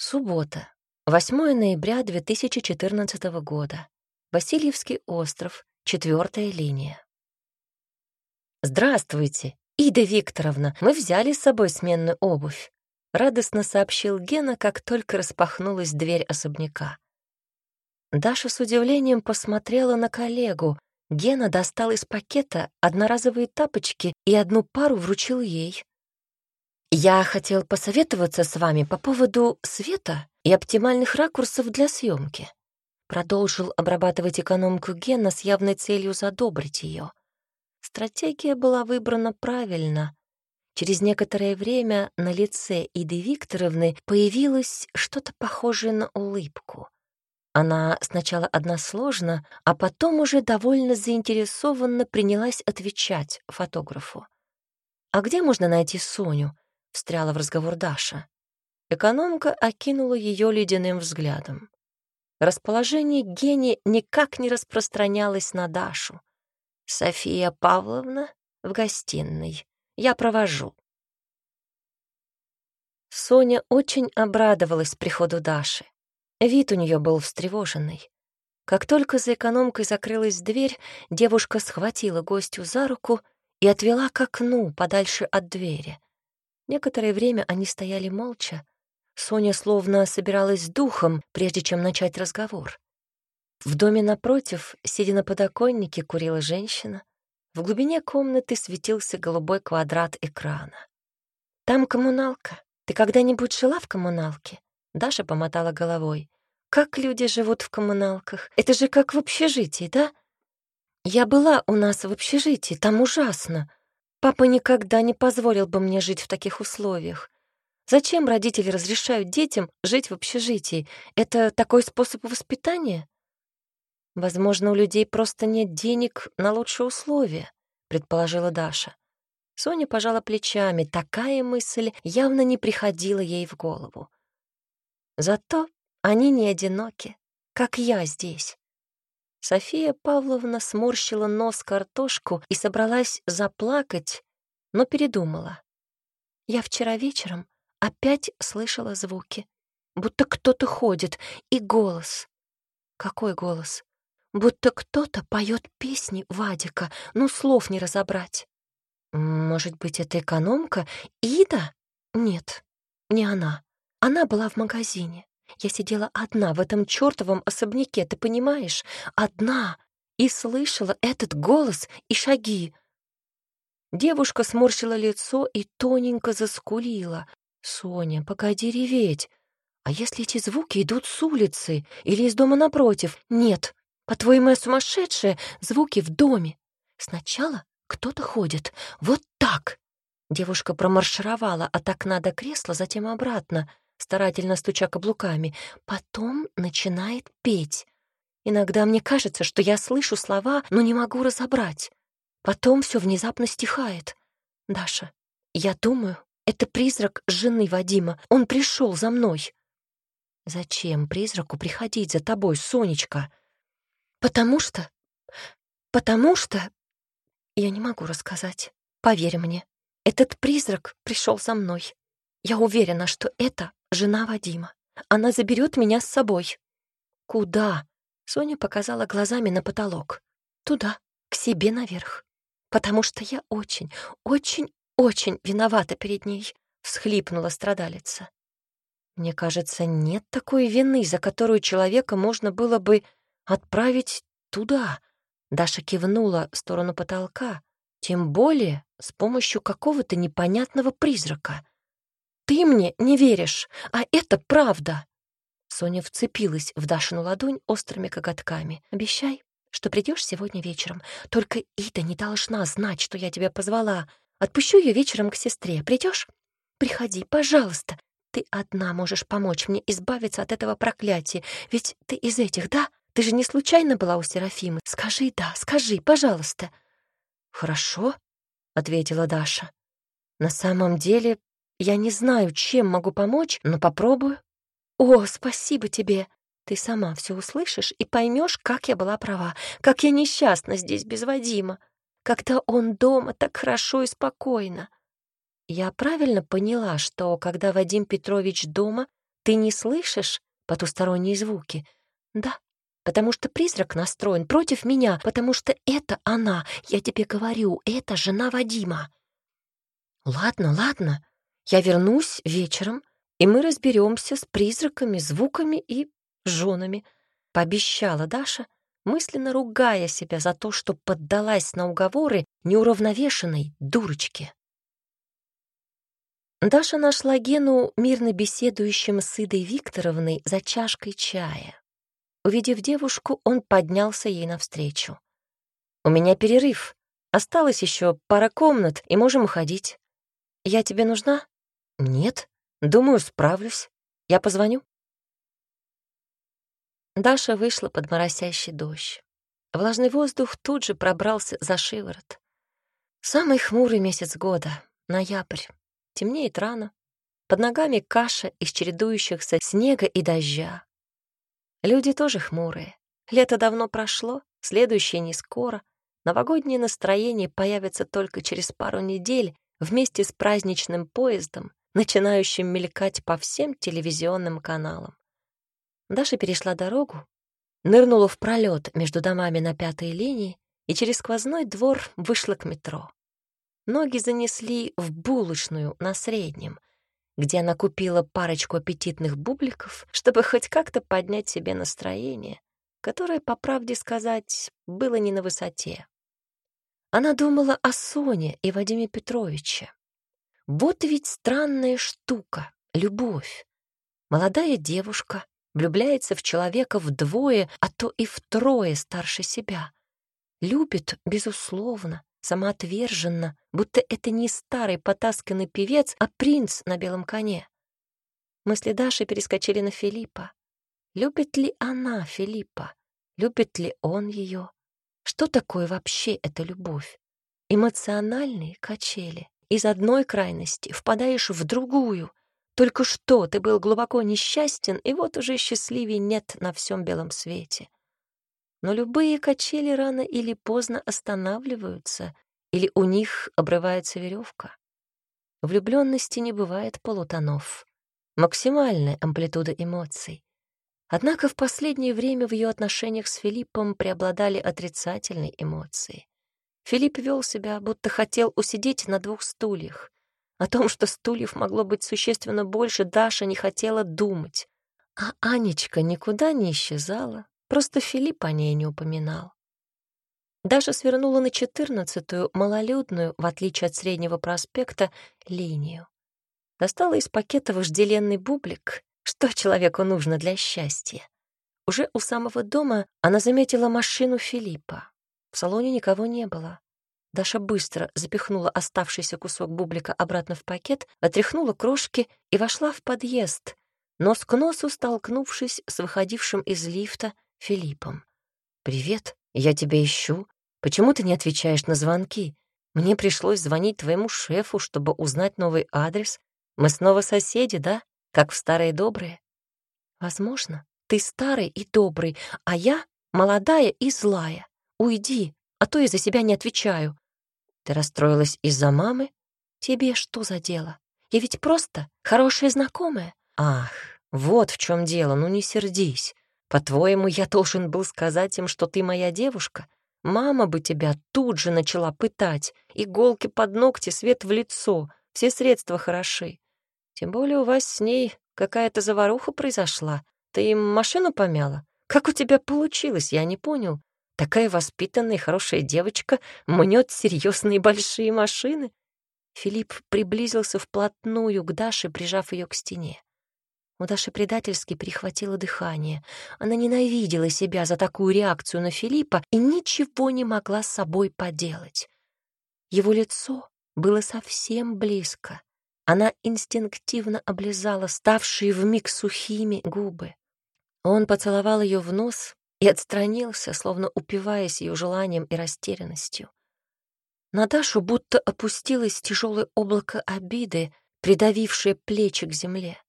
Суббота, 8 ноября 2014 года. Васильевский остров, четвертая линия. «Здравствуйте, Ида Викторовна, мы взяли с собой сменную обувь», — радостно сообщил Гена, как только распахнулась дверь особняка. Даша с удивлением посмотрела на коллегу. Гена достал из пакета одноразовые тапочки и одну пару вручил ей. «Я хотел посоветоваться с вами по поводу света и оптимальных ракурсов для съемки», продолжил обрабатывать экономку Гена с явной целью задобрить ее. Стратегия была выбрана правильно. Через некоторое время на лице Иды Викторовны появилось что-то похожее на улыбку. Она сначала односложно, а потом уже довольно заинтересованно принялась отвечать фотографу. «А где можно найти Соню?» — встряла в разговор Даша. Экономка окинула ее ледяным взглядом. Расположение Гени никак не распространялось на Дашу. «София Павловна в гостиной. Я провожу». Соня очень обрадовалась приходу Даши. Вид у нее был встревоженный. Как только за экономкой закрылась дверь, девушка схватила гостю за руку и отвела к окну, подальше от двери. Некоторое время они стояли молча. Соня словно собиралась духом, прежде чем начать разговор. В доме напротив, сидя на подоконнике, курила женщина. В глубине комнаты светился голубой квадрат экрана. «Там коммуналка. Ты когда-нибудь жила в коммуналке?» Даша помотала головой. «Как люди живут в коммуналках? Это же как в общежитии, да?» «Я была у нас в общежитии, там ужасно. Папа никогда не позволил бы мне жить в таких условиях. Зачем родители разрешают детям жить в общежитии? Это такой способ воспитания? Возможно, у людей просто нет денег на лучшие условия, предположила Даша. Соня пожала плечами. Такая мысль явно не приходила ей в голову. Зато они не одиноки, как я здесь. София Павловна сморщила нос картошку и собралась заплакать, но передумала. Я вчера вечером опять слышала звуки, будто кто-то ходит, и голос. Какой голос? Будто кто-то поет песни Вадика, ну слов не разобрать. Может быть, это экономка? Ида? Нет, не она. Она была в магазине. Я сидела одна в этом чёртовом особняке, ты понимаешь? Одна. И слышала этот голос и шаги. Девушка сморщила лицо и тоненько заскулила. «Соня, погоди реветь. А если эти звуки идут с улицы или из дома напротив? Нет. По-твоему, я сумасшедшая? Звуки в доме. Сначала кто-то ходит. Вот так». Девушка промаршировала от окна до кресла, затем обратно — старательно стуча каблуками. Потом начинает петь. Иногда мне кажется, что я слышу слова, но не могу разобрать. Потом все внезапно стихает. Даша, я думаю, это призрак жены Вадима. Он пришел за мной. Зачем призраку приходить за тобой, Сонечка? Потому что... Потому что... Я не могу рассказать. Поверь мне, этот призрак пришел за мной. Я уверена, что это жена Вадима. Она заберет меня с собой. Куда? Соня показала глазами на потолок. Туда, к себе наверх. Потому что я очень, очень, очень виновата перед ней, всхлипнула страдалица. Мне кажется, нет такой вины, за которую человека можно было бы отправить туда. Даша кивнула в сторону потолка, тем более с помощью какого-то непонятного призрака. Ты мне не веришь, а это правда. Соня вцепилась в Дашину ладонь острыми коготками. Обещай, что придешь сегодня вечером. Только Ида не должна знать, что я тебя позвала. Отпущу ее вечером к сестре. Придешь? Приходи, пожалуйста. Ты одна можешь помочь мне избавиться от этого проклятия. Ведь ты из этих, да? Ты же не случайно была у Серафимы. Скажи «да», скажи, пожалуйста. «Хорошо», — ответила Даша. На самом деле я не знаю, чем могу помочь, но попробую. О, спасибо тебе. Ты сама все услышишь и поймешь, как я была права, как я несчастна здесь без Вадима, когда он дома так хорошо и спокойно. Я правильно поняла, что когда Вадим Петрович дома, Ты не слышишь потусторонние звуки? Да, потому что призрак настроен против меня, потому что это она, я тебе говорю, это жена Вадима. Ладно, ладно, я вернусь вечером, и мы разберемся с призраками, звуками и женами, пообещала Даша, мысленно ругая себя за то, что поддалась на уговоры неуравновешенной дурочки. Даша нашла Гену мирно беседующим с Идой Викторовной за чашкой чая. Увидев девушку, он поднялся ей навстречу. «У меня перерыв. Осталось еще пара комнат, и можем уходить. Я тебе нужна?» «Нет. Думаю, справлюсь. Я позвоню». Даша вышла под моросящий дождь. Влажный воздух тут же пробрался за шиворот. Самый хмурый месяц года — ноябрь. Темнеет рано. Под ногами каша из чередующихся снега и дождя. Люди тоже хмурые. Лето давно прошло, следующее не скоро. Новогоднее настроение появится только через пару недель вместе с праздничным поездом, начинающим мелькать по всем телевизионным каналам. Даша перешла дорогу, нырнула в пролет между домами на пятой линии и через сквозной двор вышла к метро. Ноги занесли в булочную на среднем, где она купила парочку аппетитных бубликов, чтобы хоть как-то поднять себе настроение, которое, по правде сказать, было не на высоте. Она думала о Соне и Вадиме Петровиче. Вот ведь странная штука — любовь. Молодая девушка, влюбляется в человека вдвое, а то и втрое старше себя. Любит, безусловно, самоотверженно, будто это не старый потасканный певец, а принц на белом коне. Мысли Даши перескочили на Филиппа. Любит ли она Филиппа? Любит ли он ее? Что такое вообще эта любовь? Эмоциональные качели. Из одной крайности впадаешь в другую, только что ты был глубоко несчастен, и вот уже счастливее нет на всем белом свете. Но любые качели рано или поздно останавливаются, или у них обрывается веревка. Влюбленности не бывает полутонов. Максимальная амплитуда эмоций. Однако в последнее время в ее отношениях с Филиппом преобладали отрицательные эмоции. Филипп вел себя, будто хотел усидеть на двух стульях. О том, что стульев могло быть существенно больше, Даша не хотела думать. А Анечка никуда не исчезала, просто Филипп о ней не упоминал. Даша свернула на четырнадцатую, малолюдную, в отличие от среднего проспекта, линию. Достала из пакета вожделенный бублик, что человеку нужно для счастья. Уже у самого дома она заметила машину Филиппа. В салоне никого не было. Даша быстро запихнула оставшийся кусок бублика обратно в пакет, отряхнула крошки и вошла в подъезд, нос к носу столкнувшись с выходившим из лифта Филиппом. «Привет, я тебя ищу. Почему ты не отвечаешь на звонки? Мне пришлось звонить твоему шефу, чтобы узнать новый адрес. Мы снова соседи, да? Как в старые добрые?» «Возможно, ты старый и добрый, а я молодая и злая. Уйди, а то я за себя не отвечаю. Ты расстроилась из-за мамы? Тебе что за дело? Я ведь просто хорошая знакомая. Ах, вот в чем дело, ну не сердись. По-твоему, я должен был сказать им, что ты моя девушка? Мама бы тебя тут же начала пытать. Иголки под ногти, свет в лицо. Все средства хороши. Тем более у вас с ней какая-то заваруха произошла. Ты им машину помяла? Как у тебя получилось, я не понял. Такая воспитанная и хорошая девочка мнет серьезные большие машины. Филипп приблизился вплотную к Даше, прижав ее к стене. У Даши предательски перехватило дыхание. Она ненавидела себя за такую реакцию на Филиппа и ничего не могла с собой поделать. Его лицо было совсем близко. Она инстинктивно облизала ставшие вмиг сухими губы. Он поцеловал ее в нос, и отстранился, словно упиваясь ее желанием и растерянностью. На Дашу будто опустилось тяжелое облако обиды, придавившее плечи к земле.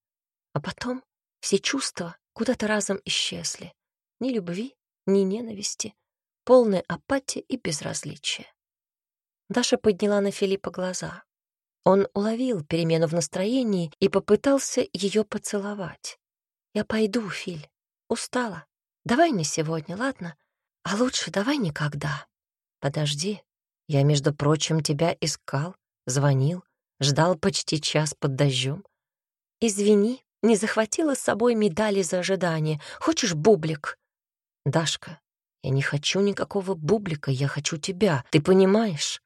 А потом все чувства куда-то разом исчезли. Ни любви, ни ненависти, полная апатия и безразличие. Даша подняла на Филиппа глаза. Он уловил перемену в настроении и попытался ее поцеловать. Я пойду, Филь. Устала. Давай не сегодня, ладно? А лучше давай никогда. Подожди. Я, между прочим, тебя искал, звонил, ждал почти час под дождем. Извини, не захватила с собой медали за ожидание. Хочешь бублик? Дашка, я не хочу никакого бублика, я хочу тебя, ты понимаешь?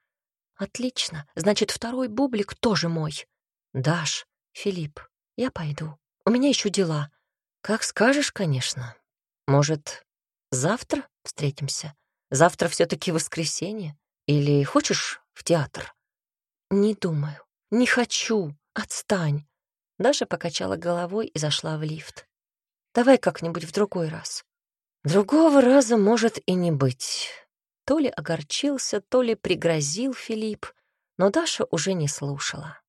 Отлично, значит, второй бублик тоже мой. Даш, Филипп, я пойду. У меня еще дела. Как скажешь, конечно. Может, завтра встретимся? Завтра все таки воскресенье? Или хочешь в театр? Не думаю. Не хочу. Отстань. Даша покачала головой и зашла в лифт. Давай как-нибудь в другой раз. Другого раза может и не быть. То ли огорчился, то ли пригрозил Филипп, но Даша уже не слушала.